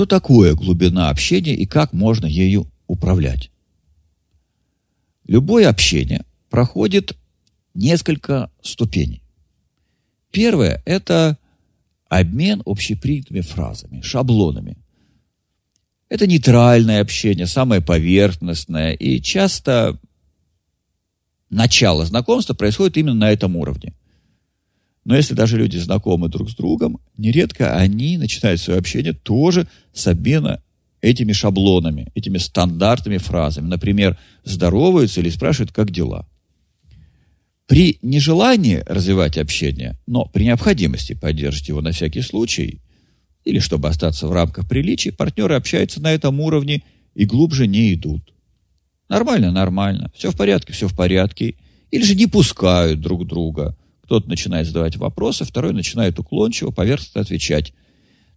что такое глубина общения и как можно ею управлять? Любое общение проходит несколько ступеней. Первое – это обмен общепринятыми фразами, шаблонами. Это нейтральное общение, самое поверхностное, и часто начало знакомства происходит именно на этом уровне. Но если даже люди знакомы друг с другом, нередко они начинают свое общение тоже с обмена этими шаблонами, этими стандартными фразами. Например, здороваются или спрашивают, как дела. При нежелании развивать общение, но при необходимости поддерживать его на всякий случай, или чтобы остаться в рамках приличий, партнеры общаются на этом уровне и глубже не идут. Нормально, нормально. Все в порядке, все в порядке. Или же не пускают друг друга. Кто-то начинает задавать вопросы, второй начинает уклончиво, поверхностно отвечать.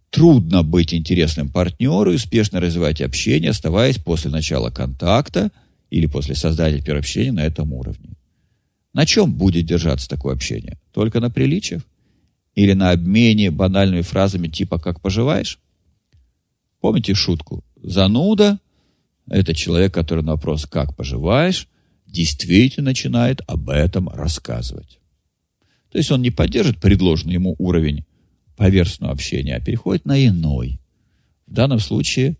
Трудно быть интересным партнеру и успешно развивать общение, оставаясь после начала контакта или после создания первого общения на этом уровне. На чем будет держаться такое общение? Только на приличиях? Или на обмене банальными фразами типа «как поживаешь»? Помните шутку? Зануда – это человек, который на вопрос «как поживаешь?» действительно начинает об этом рассказывать. То есть он не поддержит предложенный ему уровень поверхностного общения, а переходит на иной. В данном случае,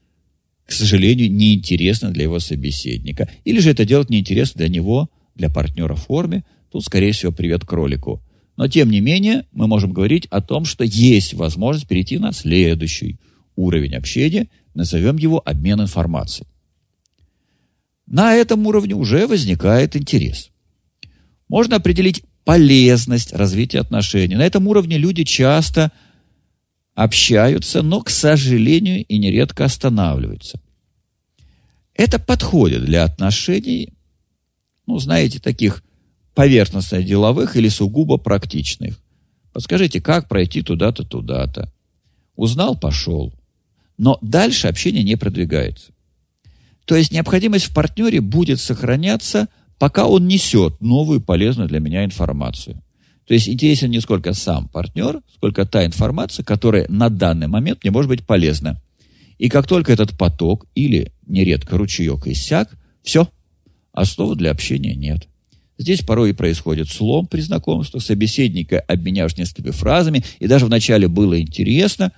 к сожалению, неинтересно для его собеседника. Или же это делать неинтересно для него, для партнера в форме. Тут, скорее всего, привет кролику. Но, тем не менее, мы можем говорить о том, что есть возможность перейти на следующий уровень общения, назовем его обмен информацией. На этом уровне уже возникает интерес. Можно определить полезность развития отношений. На этом уровне люди часто общаются, но, к сожалению, и нередко останавливаются. Это подходит для отношений, ну, знаете, таких поверхностно-деловых или сугубо практичных. Подскажите, как пройти туда-то, туда-то. Узнал, пошел. Но дальше общение не продвигается. То есть необходимость в партнере будет сохраняться, пока он несет новую полезную для меня информацию. То есть интересен не сколько сам партнер, сколько та информация, которая на данный момент мне может быть полезна. И как только этот поток или нередко ручеек иссяк, все, основы для общения нет. Здесь порой и происходит слом при знакомствах, собеседника обменявшись несколькими фразами, и даже вначале было интересно,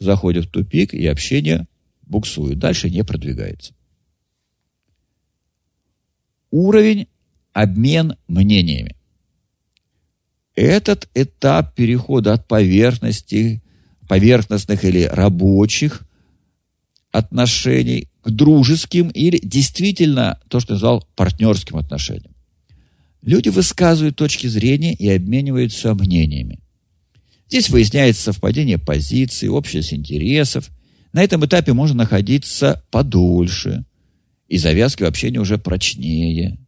заходит в тупик, и общение буксует, дальше не продвигается. Уровень обмен мнениями. Этот этап перехода от поверхности, поверхностных или рабочих отношений к дружеским или действительно то, что я назвал партнерским отношениям. Люди высказывают точки зрения и обмениваются мнениями. Здесь выясняется совпадение позиций, общность интересов. На этом этапе можно находиться подольше, и завязки в общении уже прочнее.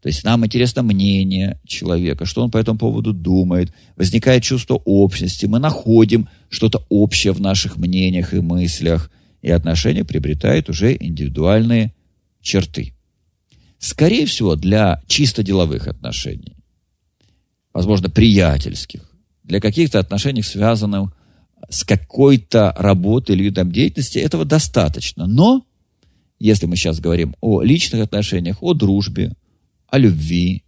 То есть нам интересно мнение человека, что он по этому поводу думает. Возникает чувство общности, мы находим что-то общее в наших мнениях и мыслях, и отношения приобретают уже индивидуальные черты. Скорее всего, для чисто деловых отношений, возможно, приятельских, для каких-то отношений, связанных с какой-то работой или видом деятельности, этого достаточно. Но, если мы сейчас говорим о личных отношениях, о дружбе, о любви,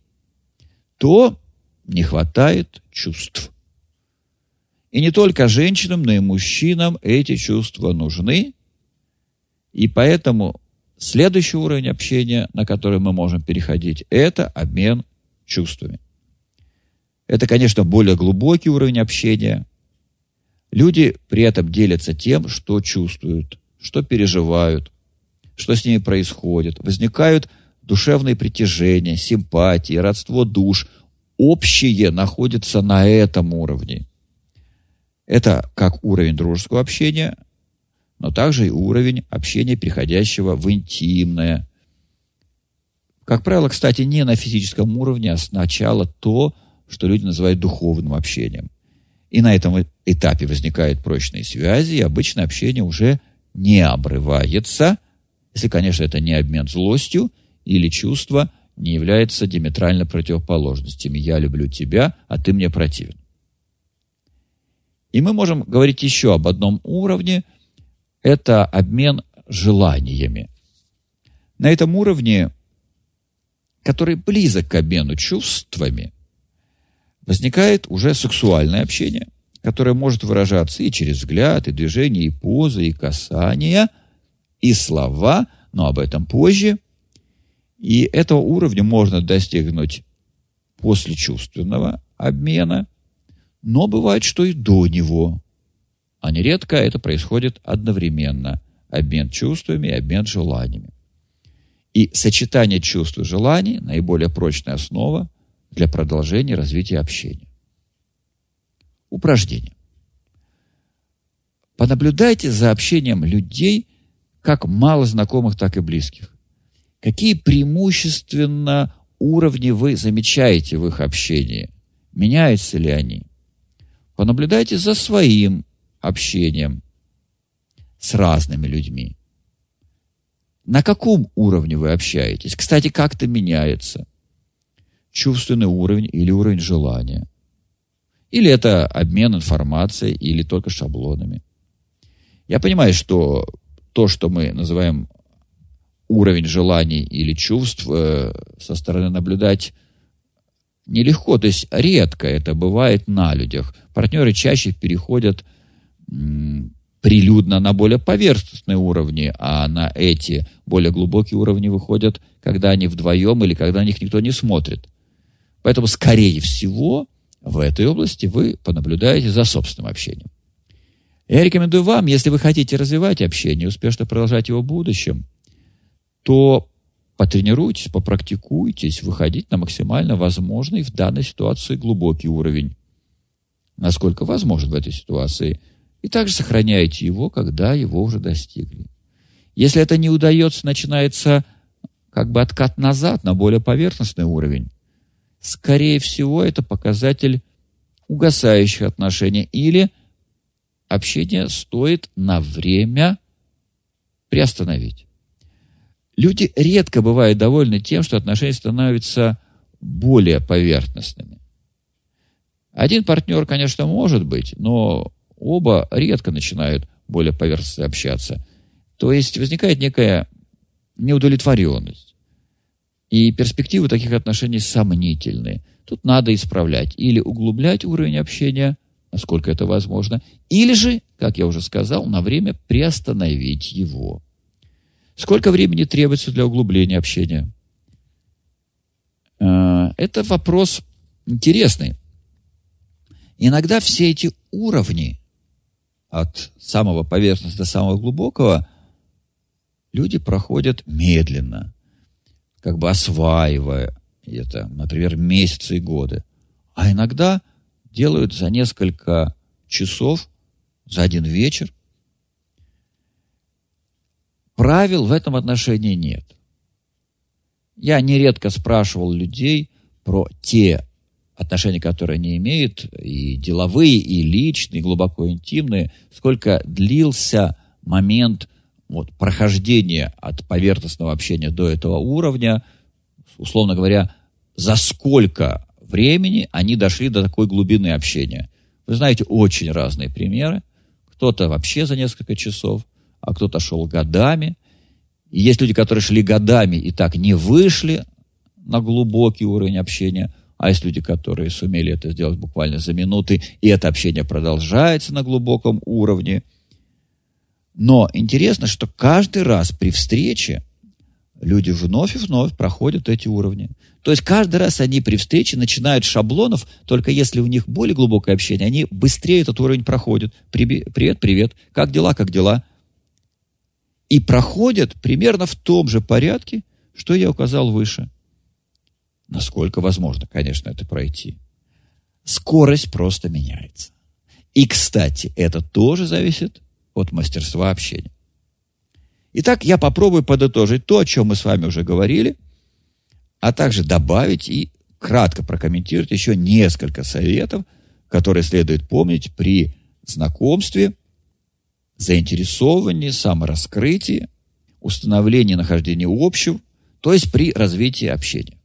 то не хватает чувств. И не только женщинам, но и мужчинам эти чувства нужны. И поэтому Следующий уровень общения, на который мы можем переходить, это обмен чувствами. Это, конечно, более глубокий уровень общения. Люди при этом делятся тем, что чувствуют, что переживают, что с ними происходит. Возникают душевные притяжения, симпатии, родство душ. Общее находится на этом уровне. Это как уровень дружеского общения – но также и уровень общения, переходящего в интимное. Как правило, кстати, не на физическом уровне, а сначала то, что люди называют духовным общением. И на этом этапе возникают прочные связи, и обычно общение уже не обрывается, если, конечно, это не обмен злостью или чувство не является диаметрально противоположностями. Я люблю тебя, а ты мне противен. И мы можем говорить еще об одном уровне – это обмен желаниями. На этом уровне, который близок к обмену чувствами, возникает уже сексуальное общение, которое может выражаться и через взгляд, и движение, и позы, и касания, и слова, но об этом позже. И этого уровня можно достигнуть после чувственного обмена, но бывает, что и до него. А нередко это происходит одновременно. Обмен чувствами и обмен желаниями. И сочетание чувств и желаний – наиболее прочная основа для продолжения развития общения. Упражнение. Понаблюдайте за общением людей, как мало знакомых, так и близких. Какие преимущественно уровни вы замечаете в их общении? Меняются ли они? Понаблюдайте за своим общением с разными людьми. На каком уровне вы общаетесь? Кстати, как это меняется? Чувственный уровень или уровень желания? Или это обмен информацией, или только шаблонами? Я понимаю, что то, что мы называем уровень желаний или чувств, э, со стороны наблюдать нелегко, то есть редко это бывает на людях. Партнеры чаще переходят прилюдно на более поверхностные уровни, а на эти более глубокие уровни выходят, когда они вдвоем или когда на них никто не смотрит. Поэтому, скорее всего, в этой области вы понаблюдаете за собственным общением. Я рекомендую вам, если вы хотите развивать общение, успешно продолжать его в будущем, то потренируйтесь, попрактикуйтесь, выходить на максимально возможный в данной ситуации глубокий уровень. Насколько возможен в этой ситуации – и также сохраняете его, когда его уже достигли. Если это не удается, начинается как бы откат назад на более поверхностный уровень. Скорее всего, это показатель угасающих отношений или общение стоит на время приостановить. Люди редко бывают довольны тем, что отношения становятся более поверхностными. Один партнер, конечно, может быть, но оба редко начинают более поверхностно общаться. То есть возникает некая неудовлетворенность. И перспективы таких отношений сомнительны. Тут надо исправлять или углублять уровень общения, насколько это возможно, или же, как я уже сказал, на время приостановить его. Сколько времени требуется для углубления общения? Э, это вопрос интересный. Иногда все эти уровни от самого поверхности до самого глубокого, люди проходят медленно, как бы осваивая это, например, месяцы и годы. А иногда делают за несколько часов, за один вечер. Правил в этом отношении нет. Я нередко спрашивал людей про те отношения, которые они имеют, и деловые, и личные, и глубоко интимные, сколько длился момент вот, прохождения от поверхностного общения до этого уровня, условно говоря, за сколько времени они дошли до такой глубины общения. Вы знаете очень разные примеры. Кто-то вообще за несколько часов, а кто-то шел годами. И есть люди, которые шли годами и так не вышли на глубокий уровень общения – а есть люди, которые сумели это сделать буквально за минуты, и это общение продолжается на глубоком уровне. Но интересно, что каждый раз при встрече люди вновь и вновь проходят эти уровни. То есть каждый раз они при встрече начинают шаблонов, только если у них более глубокое общение, они быстрее этот уровень проходят. Привет, привет, как дела, как дела. И проходят примерно в том же порядке, что я указал выше – насколько возможно, конечно, это пройти. Скорость просто меняется. И, кстати, это тоже зависит от мастерства общения. Итак, я попробую подытожить то, о чем мы с вами уже говорили, а также добавить и кратко прокомментировать еще несколько советов, которые следует помнить при знакомстве, заинтересовании, самораскрытии, установлении нахождения общего, то есть при развитии общения.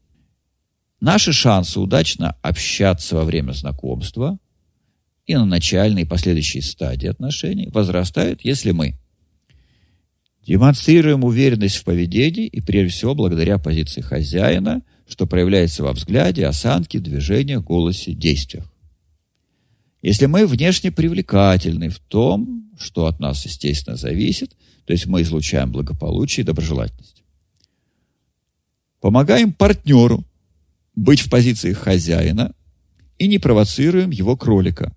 Наши шансы удачно общаться во время знакомства и на начальной и последующей стадии отношений возрастают, если мы Демонстрируем уверенность в поведении и, прежде всего, благодаря позиции хозяина, что проявляется во взгляде, осанке, движениях, голосе, действиях. Если мы внешне привлекательны в том, что от нас, естественно, зависит, то есть мы излучаем благополучие и доброжелательность. Помогаем партнеру быть в позиции хозяина и не провоцируем его кролика –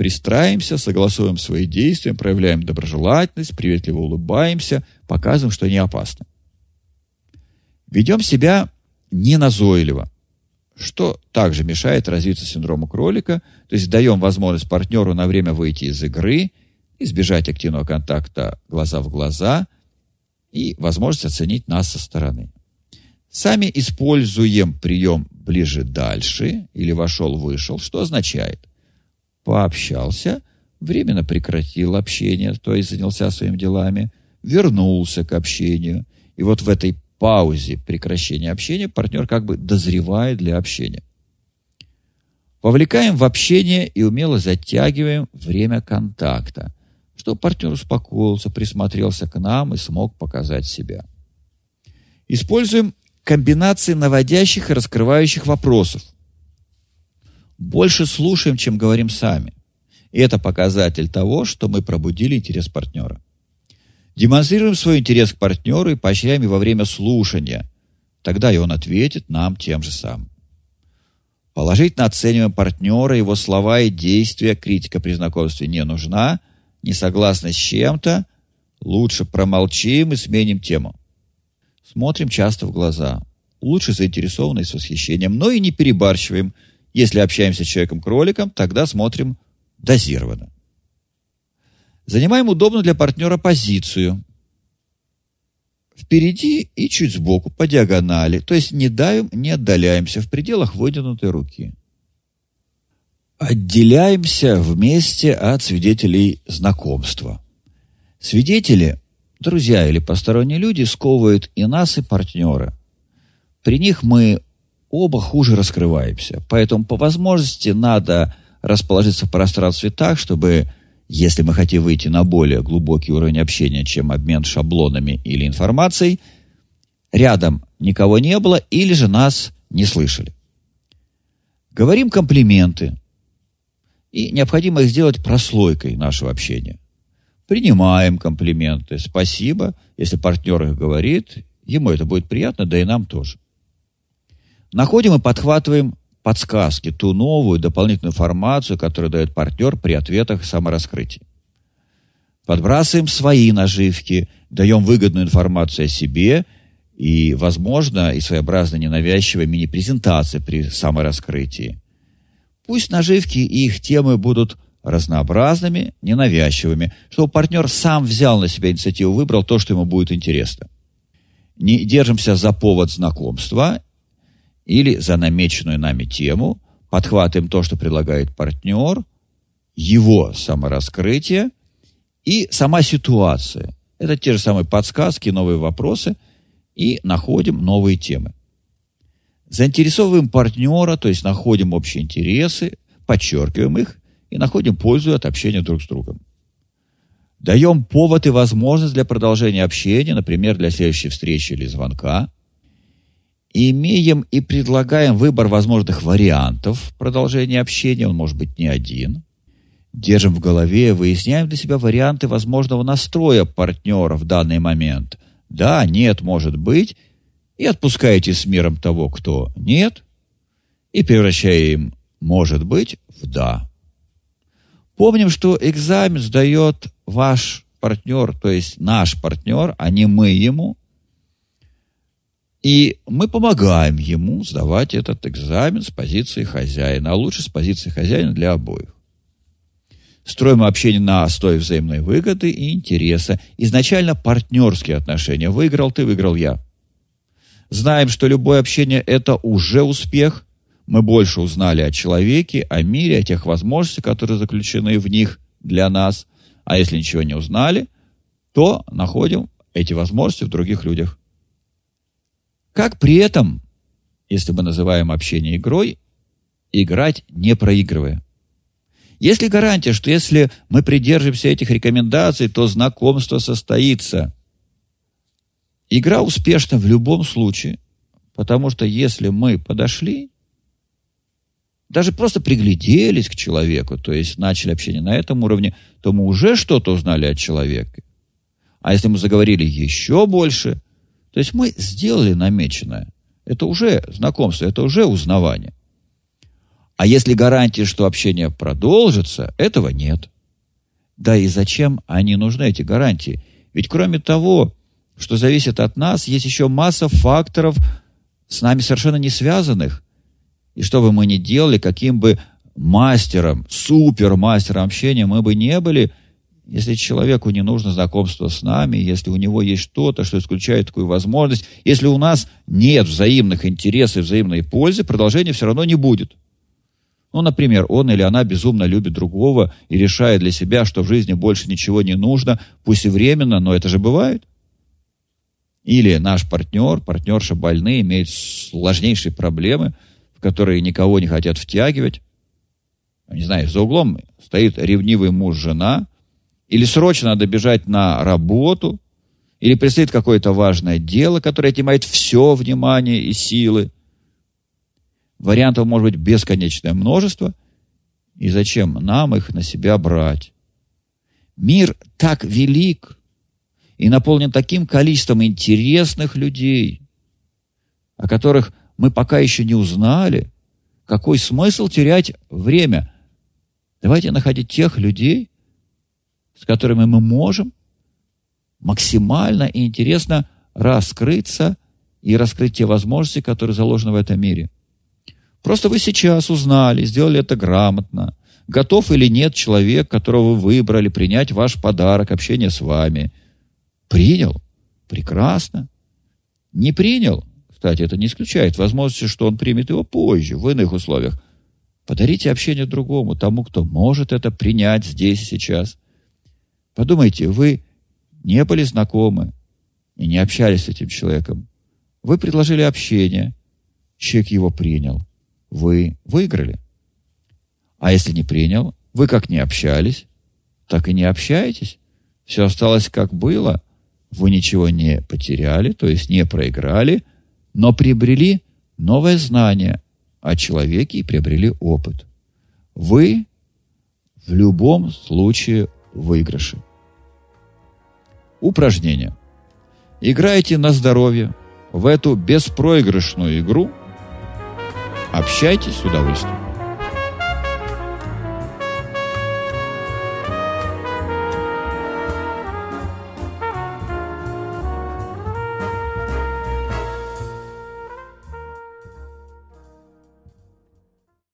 пристраиваемся, согласуем свои действия, проявляем доброжелательность, приветливо улыбаемся, показываем, что не опасно. Ведем себя неназойливо, что также мешает развиться синдрому кролика, то есть даем возможность партнеру на время выйти из игры, избежать активного контакта глаза в глаза и возможность оценить нас со стороны. Сами используем прием ближе-дальше или вошел-вышел, что означает, пообщался, временно прекратил общение, то есть занялся своими делами, вернулся к общению. И вот в этой паузе прекращения общения партнер как бы дозревает для общения. Вовлекаем в общение и умело затягиваем время контакта, чтобы партнер успокоился, присмотрелся к нам и смог показать себя. Используем комбинации наводящих и раскрывающих вопросов – больше слушаем, чем говорим сами. И это показатель того, что мы пробудили интерес партнера. Демонстрируем свой интерес к партнеру и поощряем его во время слушания. Тогда и он ответит нам тем же самым. Положительно оцениваем партнера, его слова и действия. Критика при знакомстве не нужна. Не согласны с чем-то. Лучше промолчим и сменим тему. Смотрим часто в глаза. Лучше заинтересованно и с восхищением, но и не перебарщиваем – если общаемся с человеком-кроликом, тогда смотрим дозированно. Занимаем удобную для партнера позицию. Впереди и чуть сбоку, по диагонали. То есть не давим, не отдаляемся в пределах вытянутой руки. Отделяемся вместе от свидетелей знакомства. Свидетели, друзья или посторонние люди, сковывают и нас, и партнера. При них мы оба хуже раскрываемся. Поэтому по возможности надо расположиться в пространстве так, чтобы, если мы хотим выйти на более глубокий уровень общения, чем обмен шаблонами или информацией, рядом никого не было или же нас не слышали. Говорим комплименты, и необходимо их сделать прослойкой нашего общения. Принимаем комплименты. Спасибо. Если партнер их говорит, ему это будет приятно, да и нам тоже. Находим и подхватываем подсказки, ту новую дополнительную информацию, которую дает партнер при ответах самораскрытия. Подбрасываем свои наживки, даем выгодную информацию о себе и, возможно, и своеобразно ненавязчивая мини-презентация при самораскрытии. Пусть наживки и их темы будут разнообразными, ненавязчивыми, чтобы партнер сам взял на себя инициативу, выбрал то, что ему будет интересно. Не держимся за повод знакомства или за намеченную нами тему, подхватываем то, что предлагает партнер, его самораскрытие и сама ситуация. Это те же самые подсказки, новые вопросы и находим новые темы. Заинтересовываем партнера, то есть находим общие интересы, подчеркиваем их и находим пользу от общения друг с другом. Даем повод и возможность для продолжения общения, например, для следующей встречи или звонка – имеем и предлагаем выбор возможных вариантов продолжения общения, он может быть не один. Держим в голове, выясняем для себя варианты возможного настроя партнера в данный момент. Да, нет, может быть. И отпускаете с миром того, кто нет, и превращаем «может быть» в «да». Помним, что экзамен сдает ваш партнер, то есть наш партнер, а не мы ему – и мы помогаем ему сдавать этот экзамен с позиции хозяина, а лучше с позиции хозяина для обоих. Строим общение на основе взаимной выгоды и интереса. Изначально партнерские отношения. Выиграл ты, выиграл я. Знаем, что любое общение – это уже успех. Мы больше узнали о человеке, о мире, о тех возможностях, которые заключены в них для нас. А если ничего не узнали, то находим эти возможности в других людях. Как при этом, если мы называем общение игрой, играть не проигрывая? Есть ли гарантия, что если мы придерживаемся этих рекомендаций, то знакомство состоится? Игра успешна в любом случае, потому что если мы подошли, даже просто пригляделись к человеку, то есть начали общение на этом уровне, то мы уже что-то узнали от человека. А если мы заговорили еще больше, то есть мы сделали намеченное. Это уже знакомство, это уже узнавание. А если гарантии, что общение продолжится, этого нет. Да и зачем они нужны, эти гарантии? Ведь кроме того, что зависит от нас, есть еще масса факторов, с нами совершенно не связанных. И что бы мы ни делали, каким бы мастером, супермастером общения мы бы не были, если человеку не нужно знакомство с нами, если у него есть что-то, что исключает такую возможность, если у нас нет взаимных интересов, взаимной пользы, продолжения все равно не будет. Ну, например, он или она безумно любит другого и решает для себя, что в жизни больше ничего не нужно, пусть и временно, но это же бывает. Или наш партнер, партнерша больны, имеют сложнейшие проблемы, в которые никого не хотят втягивать. Не знаю, за углом стоит ревнивый муж-жена, или срочно надо бежать на работу, или предстоит какое-то важное дело, которое отнимает все внимание и силы. Вариантов может быть бесконечное множество, и зачем нам их на себя брать? Мир так велик и наполнен таким количеством интересных людей, о которых мы пока еще не узнали, какой смысл терять время. Давайте находить тех людей, с которыми мы можем максимально и интересно раскрыться и раскрыть те возможности, которые заложены в этом мире – Просто вы сейчас узнали, сделали это грамотно. Готов или нет человек, которого вы выбрали, принять ваш подарок, общение с вами. Принял? Прекрасно. Не принял? Кстати, это не исключает возможности, что он примет его позже, в иных условиях. Подарите общение другому, тому, кто может это принять здесь и сейчас. Подумайте, вы не были знакомы и не общались с этим человеком. Вы предложили общение, человек его принял вы выиграли. А если не принял, вы как не общались, так и не общаетесь. Все осталось как было. Вы ничего не потеряли, то есть не проиграли, но приобрели новое знание о человеке и приобрели опыт. Вы в любом случае выигрыши. Упражнение. Играйте на здоровье в эту беспроигрышную игру – Общайтесь с удовольствием.